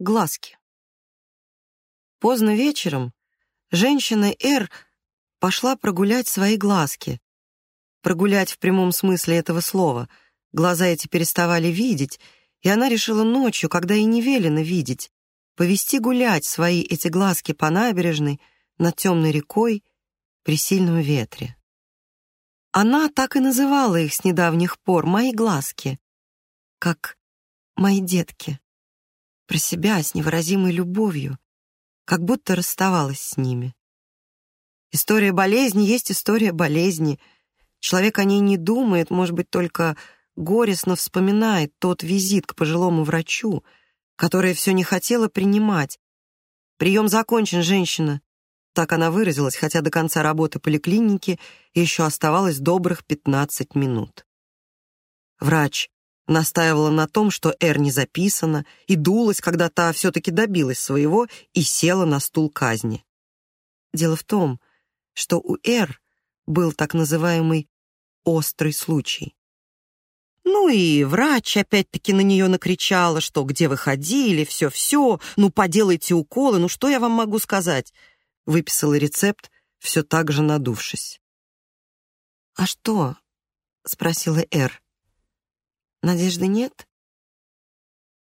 Глазки. Поздно вечером женщина Р пошла прогулять свои глазки. Прогулять в прямом смысле этого слова. Глаза эти переставали видеть, и она решила ночью, когда и не велено видеть, повести гулять свои эти глазки по набережной, над темной рекой, при сильном ветре. Она так и называла их с недавних пор «мои глазки», как «мои детки» про себя с невыразимой любовью, как будто расставалась с ними. История болезни есть история болезни. Человек о ней не думает, может быть, только горестно вспоминает тот визит к пожилому врачу, которая все не хотела принимать. «Прием закончен, женщина», так она выразилась, хотя до конца работы поликлиники еще оставалось добрых 15 минут. Врач настаивала на том, что Эр не записана, и дулась, когда та все-таки добилась своего и села на стул казни. Дело в том, что у Эр был так называемый «острый случай». Ну и врач опять-таки на нее накричала, что где вы ходили, все-все, ну поделайте уколы, ну что я вам могу сказать? Выписала рецепт, все так же надувшись. «А что?» — спросила Эр. Надежды нет?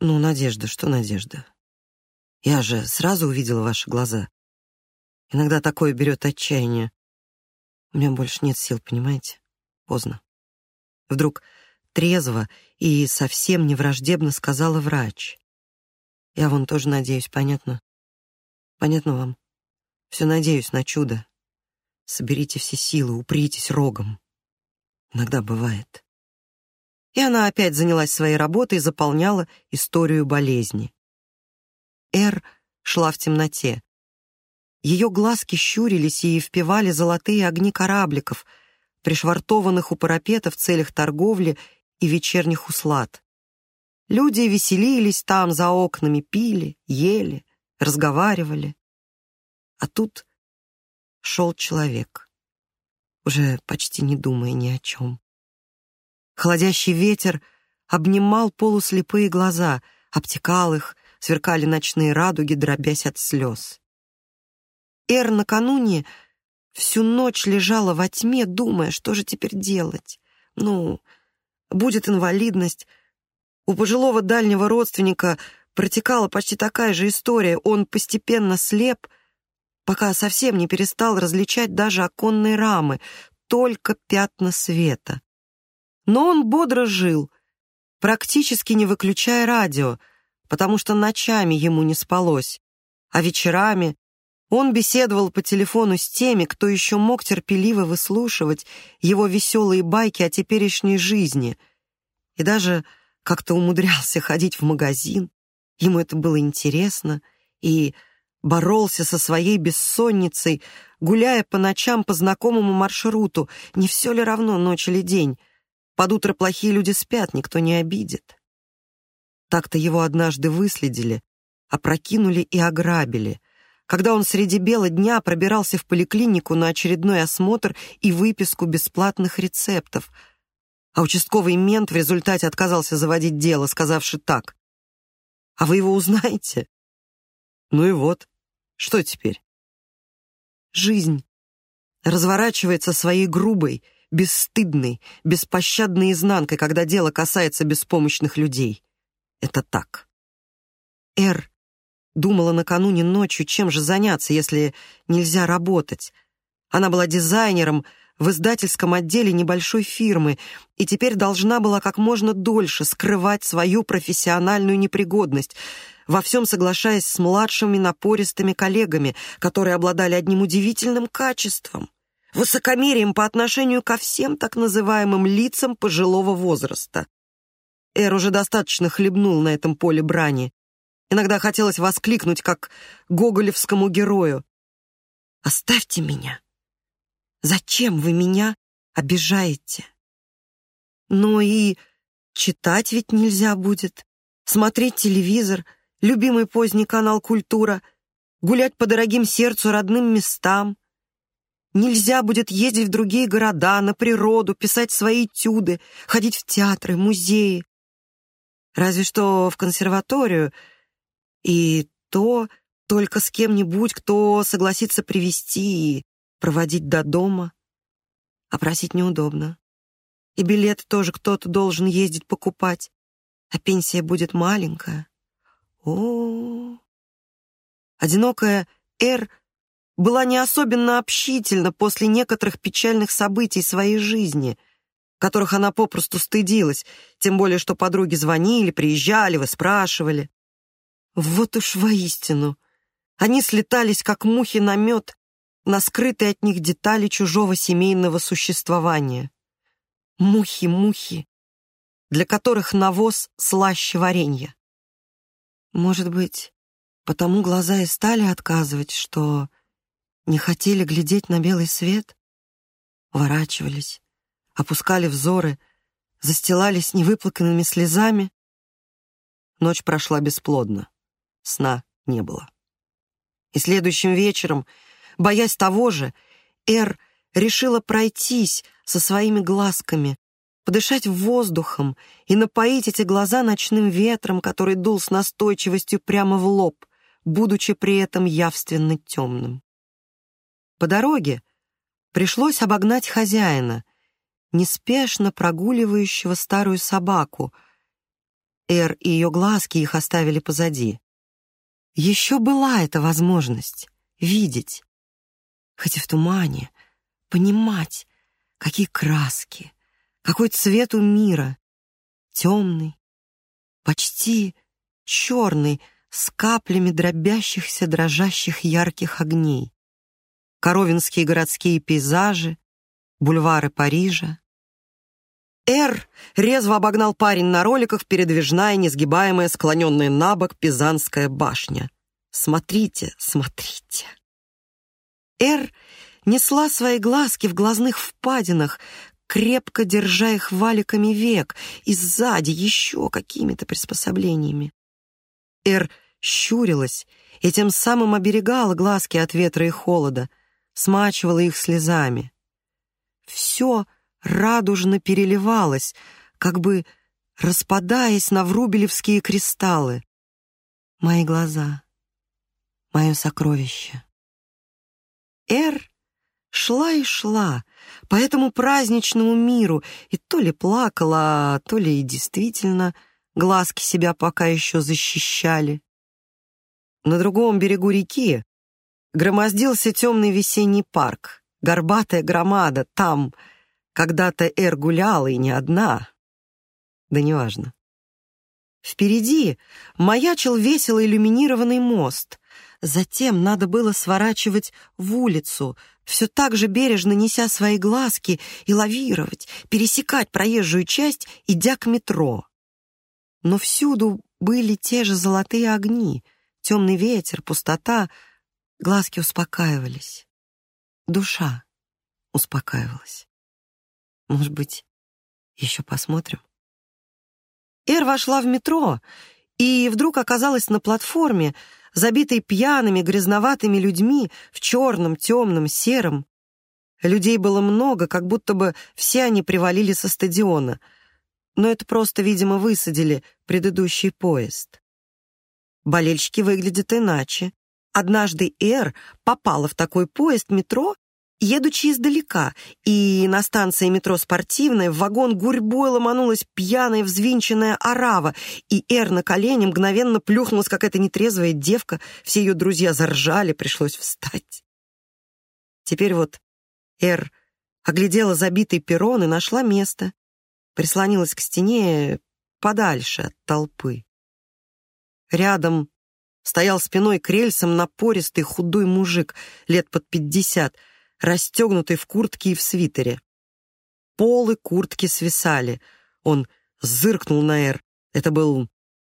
Ну, Надежда, что Надежда? Я же сразу увидела ваши глаза. Иногда такое берет отчаяние. У меня больше нет сил, понимаете? Поздно. Вдруг трезво и совсем не враждебно сказала врач. Я вон тоже надеюсь, понятно? Понятно вам? Все надеюсь на чудо. Соберите все силы, упритесь рогом. Иногда бывает и она опять занялась своей работой и заполняла историю болезни. Эр шла в темноте. Ее глазки щурились и впивали золотые огни корабликов, пришвартованных у парапета в целях торговли и вечерних услад. Люди веселились там за окнами, пили, ели, разговаривали. А тут шел человек, уже почти не думая ни о чем. Холодящий ветер обнимал полуслепые глаза, обтекал их, сверкали ночные радуги, дробясь от слез. Эр накануне всю ночь лежала во тьме, думая, что же теперь делать. Ну, будет инвалидность. У пожилого дальнего родственника протекала почти такая же история. Он постепенно слеп, пока совсем не перестал различать даже оконные рамы, только пятна света. Но он бодро жил, практически не выключая радио, потому что ночами ему не спалось, а вечерами он беседовал по телефону с теми, кто еще мог терпеливо выслушивать его веселые байки о теперешней жизни, и даже как-то умудрялся ходить в магазин. Ему это было интересно, и боролся со своей бессонницей, гуляя по ночам по знакомому маршруту, не все ли равно ночь или день, под утро плохие люди спят, никто не обидит. Так-то его однажды выследили, опрокинули и ограбили, когда он среди бела дня пробирался в поликлинику на очередной осмотр и выписку бесплатных рецептов, а участковый мент в результате отказался заводить дело, сказавши так. «А вы его узнаете?» Ну и вот, что теперь? Жизнь разворачивается своей грубой, бесстыдной, беспощадной изнанкой, когда дело касается беспомощных людей. Это так. Эр думала накануне ночью, чем же заняться, если нельзя работать. Она была дизайнером в издательском отделе небольшой фирмы и теперь должна была как можно дольше скрывать свою профессиональную непригодность, во всем соглашаясь с младшими напористыми коллегами, которые обладали одним удивительным качеством — высокомерием по отношению ко всем так называемым лицам пожилого возраста. Эр уже достаточно хлебнул на этом поле брани. Иногда хотелось воскликнуть, как гоголевскому герою. «Оставьте меня! Зачем вы меня обижаете?» Но и читать ведь нельзя будет, смотреть телевизор, любимый поздний канал «Культура», гулять по дорогим сердцу родным местам, Нельзя будет ездить в другие города, на природу, писать свои этюды, ходить в театры, музеи. Разве что в консерваторию И то только с кем-нибудь, кто согласится привести и проводить до дома. А просить неудобно. И билет тоже кто-то должен ездить покупать. А пенсия будет маленькая. О, -о, -о. Одинокая Эр была не особенно общительна после некоторых печальных событий своей жизни, которых она попросту стыдилась, тем более что подруги звонили, приезжали, выспрашивали. Вот уж воистину, они слетались, как мухи на мед, на скрытые от них детали чужого семейного существования. Мухи, мухи, для которых навоз слаще варенья. Может быть, потому глаза и стали отказывать, что не хотели глядеть на белый свет? Ворачивались, опускали взоры, застилались невыплаканными слезами. Ночь прошла бесплодно, сна не было. И следующим вечером, боясь того же, Эр решила пройтись со своими глазками, подышать воздухом и напоить эти глаза ночным ветром, который дул с настойчивостью прямо в лоб, будучи при этом явственно темным. По дороге пришлось обогнать хозяина, неспешно прогуливающего старую собаку. Эр и ее глазки их оставили позади. Еще была эта возможность видеть, хоть и в тумане, понимать, какие краски, какой цвет у мира. Темный, почти черный, с каплями дробящихся, дрожащих ярких огней коровинские городские пейзажи, бульвары Парижа. Эр резво обогнал парень на роликах передвижная, несгибаемая, склоненная на бок Пизанская башня. Смотрите, смотрите. Эр несла свои глазки в глазных впадинах, крепко держа их валиками век, и сзади еще какими-то приспособлениями. Эр щурилась и тем самым оберегала глазки от ветра и холода — смачивала их слезами. Все радужно переливалось, как бы распадаясь на врубелевские кристаллы. Мои глаза, мое сокровище. Эр шла и шла по этому праздничному миру и то ли плакала, то ли и действительно глазки себя пока еще защищали. На другом берегу реки громоздился темный весенний парк, горбатая громада, там когда-то Эр гуляла и не одна. Да неважно. Впереди маячил весело иллюминированный мост. Затем надо было сворачивать в улицу, все так же бережно неся свои глазки и лавировать, пересекать проезжую часть, идя к метро. Но всюду были те же золотые огни, темный ветер, пустота — Глазки успокаивались. Душа успокаивалась. Может быть, еще посмотрим? Эр вошла в метро и вдруг оказалась на платформе, забитой пьяными, грязноватыми людьми в черном, темном, сером. Людей было много, как будто бы все они привалили со стадиона. Но это просто, видимо, высадили предыдущий поезд. Болельщики выглядят иначе. Однажды Эр попала в такой поезд метро, едучи издалека, и на станции метро «Спортивная» в вагон гурьбой ломанулась пьяная взвинченная орава, и Эр на колени мгновенно плюхнулась какая-то нетрезвая девка, все ее друзья заржали, пришлось встать. Теперь вот Эр оглядела забитый перрон и нашла место, прислонилась к стене подальше от толпы. Рядом Стоял спиной к рельсам напористый худой мужик, лет под пятьдесят, расстегнутый в куртке и в свитере. Полы куртки свисали. Он зыркнул на Эр. Это был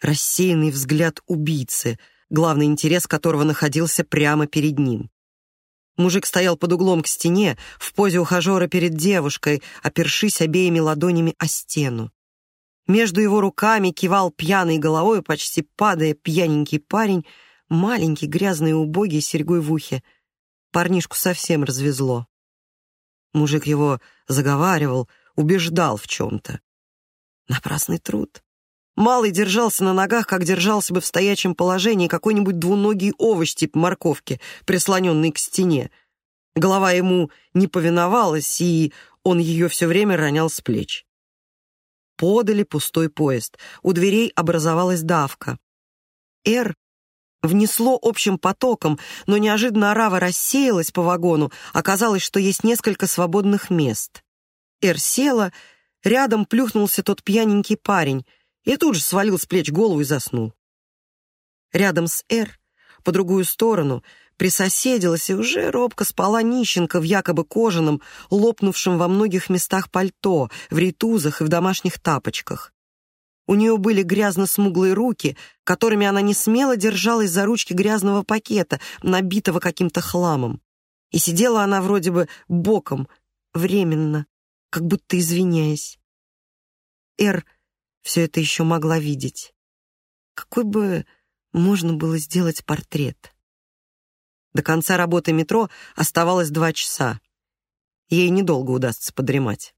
рассеянный взгляд убийцы, главный интерес которого находился прямо перед ним. Мужик стоял под углом к стене, в позе ухажера перед девушкой, опершись обеими ладонями о стену. Между его руками кивал пьяной головой, почти падая пьяненький парень, маленький, грязный и убогий, с серьгой в ухе. Парнишку совсем развезло. Мужик его заговаривал, убеждал в чем-то. Напрасный труд. Малый держался на ногах, как держался бы в стоячем положении какой-нибудь двуногий овощ типа морковки, прислоненный к стене. Голова ему не повиновалась, и он ее все время ронял с плеч. Подали пустой поезд. У дверей образовалась давка. Эр внесло общим потоком, но неожиданно арава рассеялась по вагону, оказалось, что есть несколько свободных мест. Эр села, рядом плюхнулся тот пьяненький парень — и тут же свалил с плеч голову и заснул. Рядом с Эр, по другую сторону, присоседилась и уже робко спала нищенка в якобы кожаном, лопнувшем во многих местах пальто, в рейтузах и в домашних тапочках. У нее были грязно-смуглые руки, которыми она не смело держалась за ручки грязного пакета, набитого каким-то хламом. И сидела она вроде бы боком, временно, как будто извиняясь. Эр все это еще могла видеть. Какой бы можно было сделать портрет? До конца работы метро оставалось два часа. Ей недолго удастся подремать.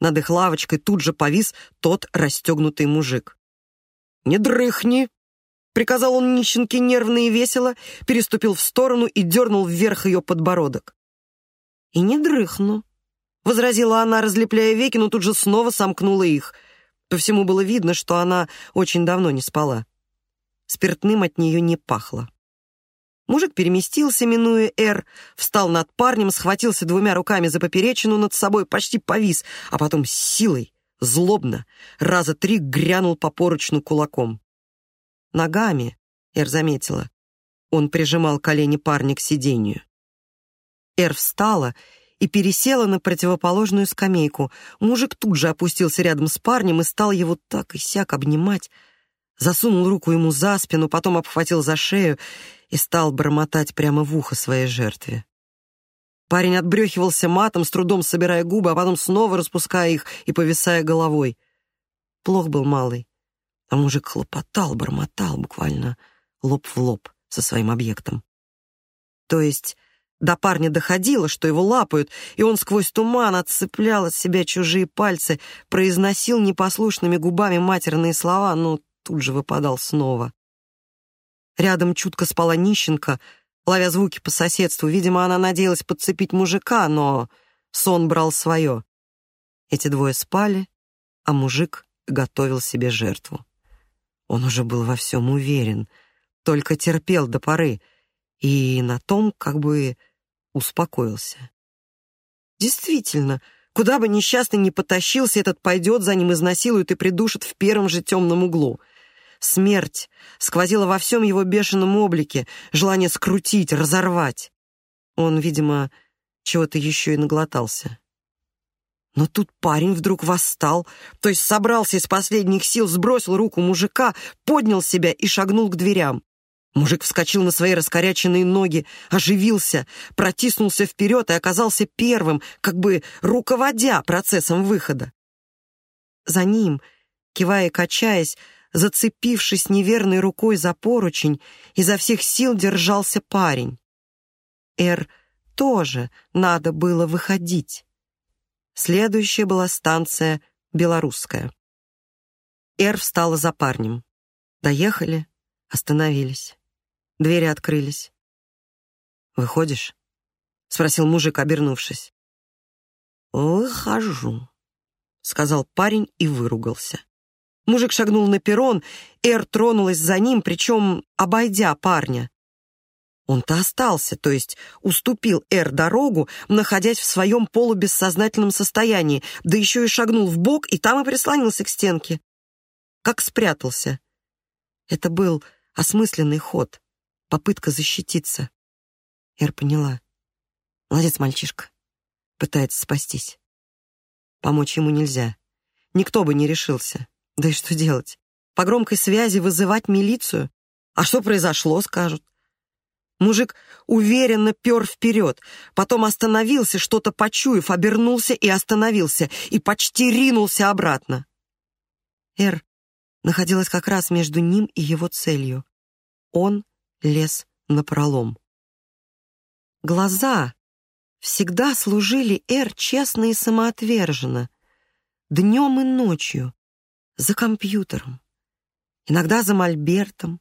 Над их лавочкой тут же повис тот расстегнутый мужик. «Не дрыхни!» — приказал он нищенке нервно и весело, переступил в сторону и дернул вверх ее подбородок. «И не дрыхну», — возразила она, разлепляя веки, но тут же снова сомкнула их. По всему было видно, что она очень давно не спала. Спиртным от нее не пахло. Мужик переместился, минуя «Р», встал над парнем, схватился двумя руками за поперечину над собой, почти повис, а потом силой, злобно, раза три грянул по поручну кулаком. Ногами, Эр заметила, он прижимал колени парня к сиденью. Эр встала и пересела на противоположную скамейку. Мужик тут же опустился рядом с парнем и стал его так и сяк обнимать. Засунул руку ему за спину, потом обхватил за шею и стал бормотать прямо в ухо своей жертве. Парень отбрехивался матом, с трудом собирая губы, а потом снова распуская их и повисая головой. Плох был малый, а мужик хлопотал, бормотал буквально лоб в лоб со своим объектом. То есть до парня доходило, что его лапают, и он сквозь туман отцеплял от себя чужие пальцы, произносил непослушными губами матерные слова, но тут же выпадал снова. Рядом чутко спала нищенка, ловя звуки по соседству. Видимо, она надеялась подцепить мужика, но сон брал свое. Эти двое спали, а мужик готовил себе жертву. Он уже был во всем уверен, только терпел до поры, и на том как бы успокоился. Действительно, куда бы несчастный ни потащился, этот пойдет за ним, изнасилует и придушит в первом же темном углу. Смерть сквозила во всем его бешеном облике, желание скрутить, разорвать. Он, видимо, чего-то еще и наглотался. Но тут парень вдруг восстал, то есть собрался из последних сил, сбросил руку мужика, поднял себя и шагнул к дверям. Мужик вскочил на свои раскоряченные ноги, оживился, протиснулся вперед и оказался первым, как бы руководя процессом выхода. За ним, кивая и качаясь, зацепившись неверной рукой за поручень, изо всех сил держался парень. Эр тоже надо было выходить. Следующая была станция Белорусская. Эр встала за парнем. Доехали, остановились. Двери открылись. «Выходишь?» — спросил мужик, обернувшись. «Выхожу», — сказал парень и выругался. Мужик шагнул на перрон, Эр тронулась за ним, причем обойдя парня. Он-то остался, то есть уступил Эр дорогу, находясь в своем полубессознательном состоянии, да еще и шагнул в бок и там и прислонился к стенке. Как спрятался. Это был осмысленный ход попытка защититься. Эр поняла. Молодец мальчишка. Пытается спастись. Помочь ему нельзя. Никто бы не решился. Да и что делать? По громкой связи вызывать милицию? А что произошло, скажут. Мужик уверенно пер вперед, потом остановился, что-то почуяв, обернулся и остановился, и почти ринулся обратно. Эр находилась как раз между ним и его целью. Он лез напролом. Глаза всегда служили Эр честно и самоотверженно, днем и ночью, за компьютером, иногда за мольбертом,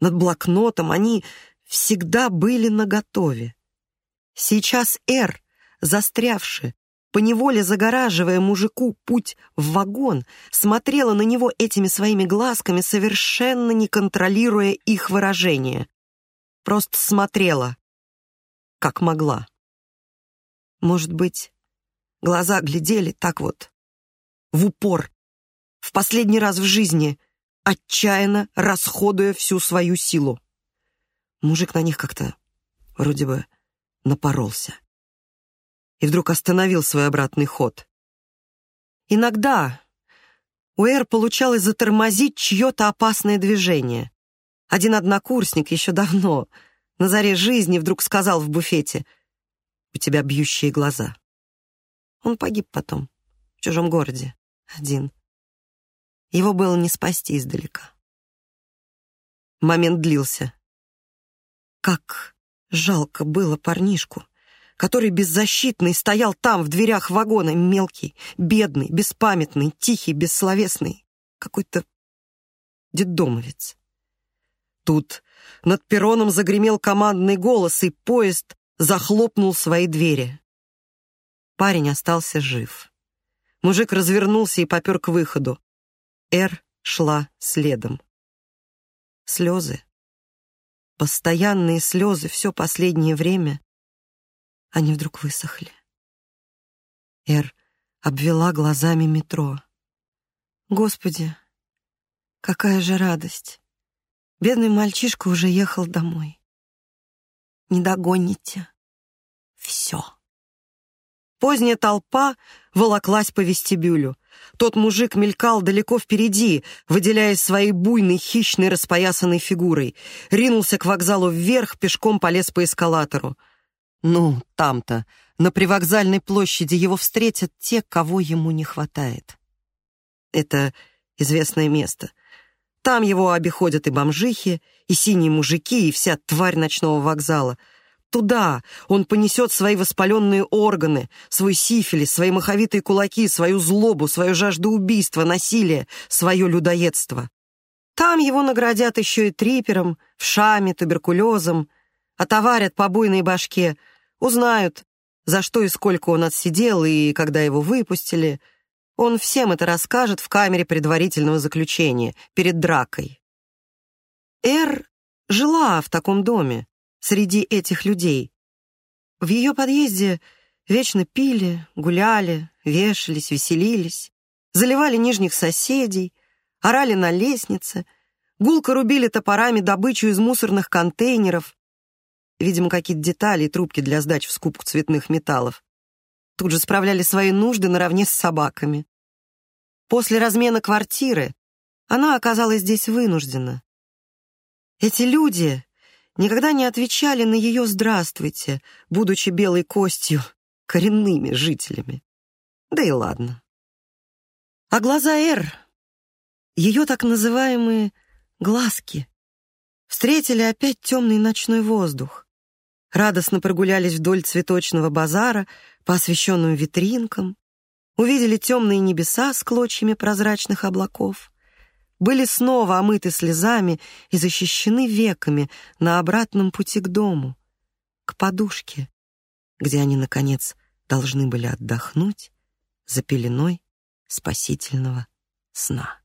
над блокнотом, они всегда были наготове. Сейчас Эр, застрявший, поневоле загораживая мужику путь в вагон, смотрела на него этими своими глазками, совершенно не контролируя их выражение. Просто смотрела, как могла. Может быть, глаза глядели так вот, в упор, в последний раз в жизни, отчаянно расходуя всю свою силу. Мужик на них как-то вроде бы напоролся. И вдруг остановил свой обратный ход. Иногда у Эр получалось затормозить чье-то опасное движение. Один однокурсник еще давно, на заре жизни, вдруг сказал в буфете, «У тебя бьющие глаза». Он погиб потом, в чужом городе, один. Его было не спасти издалека. Момент длился. Как жалко было парнишку, который беззащитный стоял там, в дверях вагона, мелкий, бедный, беспамятный, тихий, бессловесный, какой-то детдомовец. Тут над перроном загремел командный голос, и поезд захлопнул свои двери. Парень остался жив. Мужик развернулся и попер к выходу. Эр шла следом. Слезы постоянные слезы все последнее время, они вдруг высохли. Эр обвела глазами метро. Господи, какая же радость! Бедный мальчишка уже ехал домой. Не догоните. Все. Поздняя толпа волоклась по вестибюлю. Тот мужик мелькал далеко впереди, выделяясь своей буйной, хищной, распоясанной фигурой. Ринулся к вокзалу вверх, пешком полез по эскалатору. Ну, там-то, на привокзальной площади, его встретят те, кого ему не хватает. Это известное место. Там его обиходят и бомжихи, и синие мужики, и вся тварь ночного вокзала — Туда он понесет свои воспаленные органы, свой сифилис, свои маховитые кулаки, свою злобу, свою жажду убийства, насилия, свое людоедство. Там его наградят еще и трипером, вшами, туберкулезом, отоварят по буйной башке, узнают, за что и сколько он отсидел и когда его выпустили. Он всем это расскажет в камере предварительного заключения, перед дракой. Эр жила в таком доме, среди этих людей. В ее подъезде вечно пили, гуляли, вешались, веселились, заливали нижних соседей, орали на лестнице, гулко рубили топорами добычу из мусорных контейнеров, видимо, какие-то детали и трубки для сдач в скупку цветных металлов. Тут же справляли свои нужды наравне с собаками. После размена квартиры она оказалась здесь вынуждена. Эти люди, никогда не отвечали на ее «здравствуйте», будучи белой костью, коренными жителями. Да и ладно. А глаза Эр, ее так называемые «глазки», встретили опять темный ночной воздух. Радостно прогулялись вдоль цветочного базара по освещенным витринкам, увидели темные небеса с клочьями прозрачных облаков — были снова омыты слезами и защищены веками на обратном пути к дому, к подушке, где они, наконец, должны были отдохнуть за пеленой спасительного сна.